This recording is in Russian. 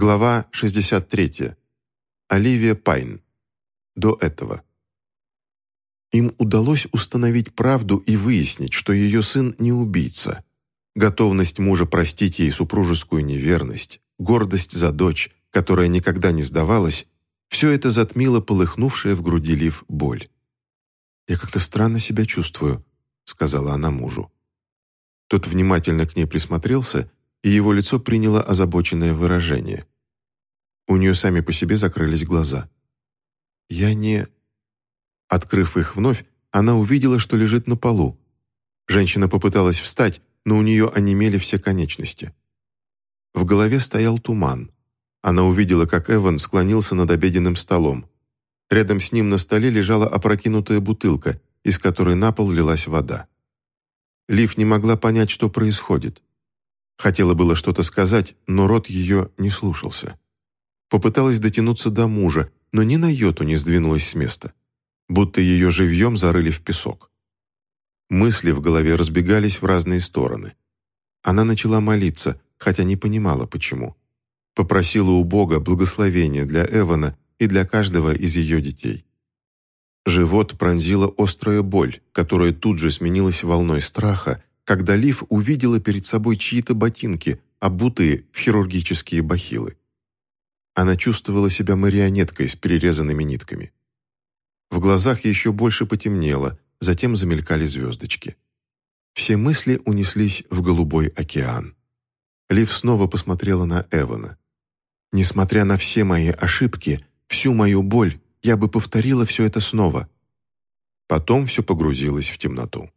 Глава 63. Оливия Пайн. До этого. Им удалось установить правду и выяснить, что ее сын не убийца. Готовность мужа простить ей супружескую неверность, гордость за дочь, которая никогда не сдавалась, все это затмило полыхнувшая в груди Лив боль. «Я как-то странно себя чувствую», — сказала она мужу. Тот внимательно к ней присмотрелся и его лицо приняло озабоченное выражение. У нее сами по себе закрылись глаза. «Я не...» Открыв их вновь, она увидела, что лежит на полу. Женщина попыталась встать, но у нее онемели все конечности. В голове стоял туман. Она увидела, как Эван склонился над обеденным столом. Рядом с ним на столе лежала опрокинутая бутылка, из которой на пол лилась вода. Лив не могла понять, что происходит. Хотела было что-то сказать, но рот ее не слушался. Попыталась дотянуться до мужа, но ни на йоту не сдвинулась с места. Будто ее живьем зарыли в песок. Мысли в голове разбегались в разные стороны. Она начала молиться, хотя не понимала, почему. Попросила у Бога благословения для Эвана и для каждого из ее детей. Живот пронзила острая боль, которая тут же сменилась волной страха, когда Лив увидела перед собой чьи-то ботинки, обутые в хирургические бахилы. Она чувствовала себя марионеткой с перерезанными нитками. В глазах еще больше потемнело, затем замелькали звездочки. Все мысли унеслись в голубой океан. Лив снова посмотрела на Эвана. «Несмотря на все мои ошибки, всю мою боль, я бы повторила все это снова». Потом все погрузилось в темноту.